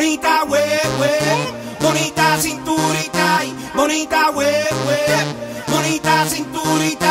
bonita web, web, bonita cinturita, y bonita web, web, bonita cinturita.